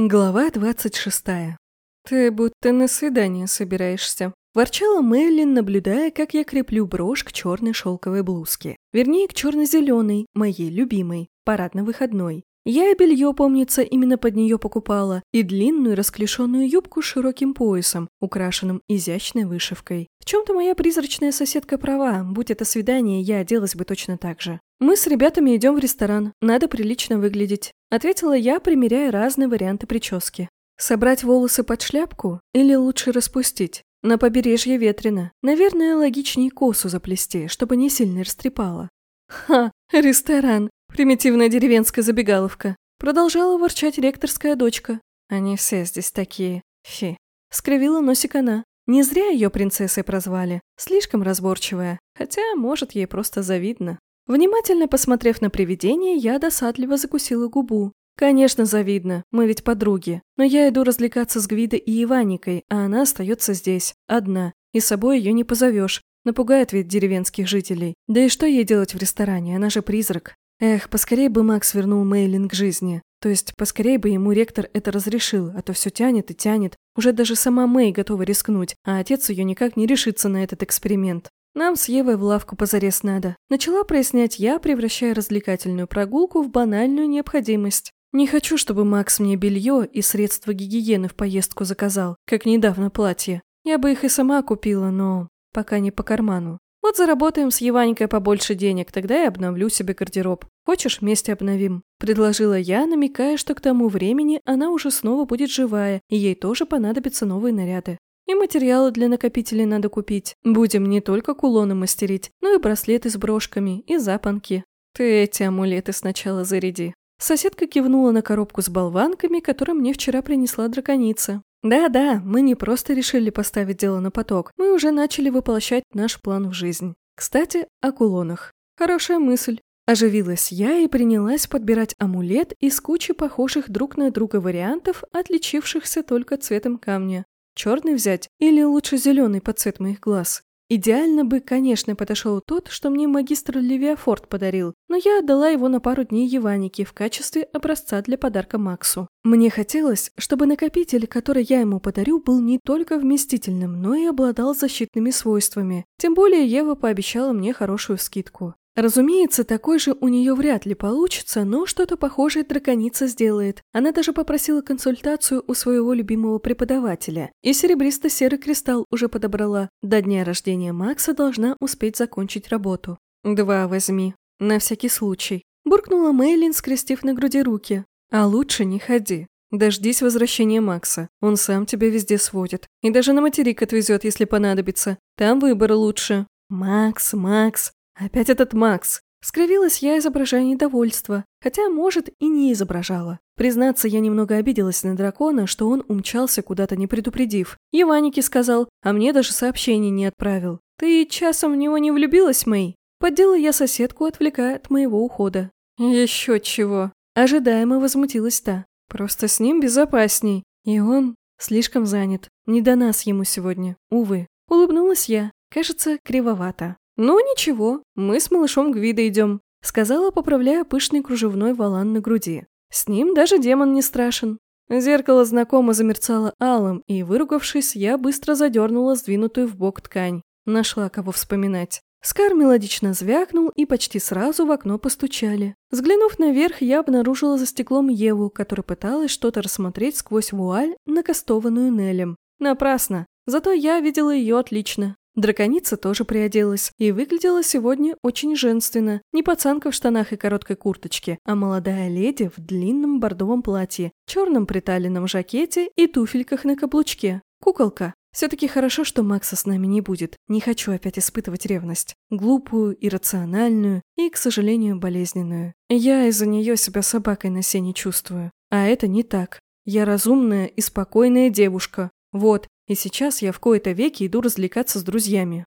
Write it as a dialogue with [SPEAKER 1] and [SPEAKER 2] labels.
[SPEAKER 1] Глава 26. «Ты будто на свидание собираешься», – ворчала Мэллин, наблюдая, как я креплю брошь к черной шелковой блузке. Вернее, к черно-зеленой, моей любимой, парадно-выходной. Я и белье, помнится, именно под нее покупала, и длинную расклешенную юбку с широким поясом, украшенным изящной вышивкой. В чем-то моя призрачная соседка права, будь это свидание, я оделась бы точно так же. «Мы с ребятами идем в ресторан, надо прилично выглядеть», ответила я, примеряя разные варианты прически. «Собрать волосы под шляпку или лучше распустить? На побережье ветрено. Наверное, логичнее косу заплести, чтобы не сильно растрепало». «Ха, ресторан, примитивная деревенская забегаловка», продолжала ворчать ректорская дочка. «Они все здесь такие. Фи». Скривила носик она. Не зря ее принцессой прозвали. Слишком разборчивая. Хотя, может, ей просто завидно. Внимательно посмотрев на привидение, я досадливо закусила губу. Конечно, завидно, мы ведь подруги. Но я иду развлекаться с Гвидой и Иваникой, а она остается здесь, одна. И с собой ее не позовешь. Напугает ведь деревенских жителей. Да и что ей делать в ресторане, она же призрак. Эх, поскорее бы Макс вернул Мейлин к жизни. То есть, поскорее бы ему ректор это разрешил, а то все тянет и тянет. Уже даже сама Мэй готова рискнуть, а отец ее никак не решится на этот эксперимент. Нам с Евой в лавку позарез надо. Начала прояснять я, превращая развлекательную прогулку в банальную необходимость. Не хочу, чтобы Макс мне белье и средства гигиены в поездку заказал, как недавно платье. Я бы их и сама купила, но пока не по карману. Вот заработаем с Еванькой побольше денег, тогда и обновлю себе гардероб. Хочешь, вместе обновим?» Предложила я, намекая, что к тому времени она уже снова будет живая, и ей тоже понадобятся новые наряды. И материалы для накопителей надо купить. Будем не только кулоны мастерить, но и браслеты с брошками, и запонки. Ты эти амулеты сначала заряди. Соседка кивнула на коробку с болванками, которую мне вчера принесла драконица. Да-да, мы не просто решили поставить дело на поток, мы уже начали воплощать наш план в жизнь. Кстати, о кулонах. Хорошая мысль. Оживилась я и принялась подбирать амулет из кучи похожих друг на друга вариантов, отличившихся только цветом камня. Черный взять или лучше зеленый под цвет моих глаз? Идеально бы, конечно, подошел тот, что мне магистр Левиафорд подарил, но я отдала его на пару дней Еванике в качестве образца для подарка Максу. Мне хотелось, чтобы накопитель, который я ему подарю, был не только вместительным, но и обладал защитными свойствами. Тем более Ева пообещала мне хорошую скидку. Разумеется, такой же у нее вряд ли получится, но что-то похожее драконица сделает. Она даже попросила консультацию у своего любимого преподавателя. И серебристо-серый кристалл уже подобрала. До дня рождения Макса должна успеть закончить работу. «Два возьми. На всякий случай», – буркнула Мейлин, скрестив на груди руки. «А лучше не ходи. Дождись возвращения Макса. Он сам тебя везде сводит. И даже на материк отвезет, если понадобится. Там выбор лучше». «Макс, Макс», Опять этот Макс. Скривилась я, изображая недовольство, хотя, может, и не изображала. Признаться, я немного обиделась на дракона, что он умчался куда-то не предупредив. Еванике сказал, а мне даже сообщение не отправил. «Ты часом в него не влюбилась, Мэй?» Поддела я соседку, отвлекая от моего ухода. «Еще чего?» Ожидаемо возмутилась та. «Просто с ним безопасней. И он слишком занят. Не до нас ему сегодня, увы». Улыбнулась я, кажется, кривовато. «Ну ничего, мы с малышом Гвида идем», — сказала, поправляя пышный кружевной валан на груди. «С ним даже демон не страшен». Зеркало знакомо замерцало алым, и, выругавшись, я быстро задернула сдвинутую в бок ткань. Нашла кого вспоминать. Скар мелодично звякнул, и почти сразу в окно постучали. Взглянув наверх, я обнаружила за стеклом Еву, которая пыталась что-то рассмотреть сквозь вуаль, накастованную Нелем. Напрасно. Зато я видела ее отлично. Драконица тоже приоделась и выглядела сегодня очень женственно. Не пацанка в штанах и короткой курточке, а молодая леди в длинном бордовом платье, черном приталенном жакете и туфельках на каблучке. Куколка. Все-таки хорошо, что Макса с нами не будет. Не хочу опять испытывать ревность. Глупую, иррациональную и, к сожалению, болезненную. Я из-за нее себя собакой на сене чувствую. А это не так. Я разумная и спокойная девушка. Вот, и сейчас я в кои-то веки иду развлекаться с друзьями.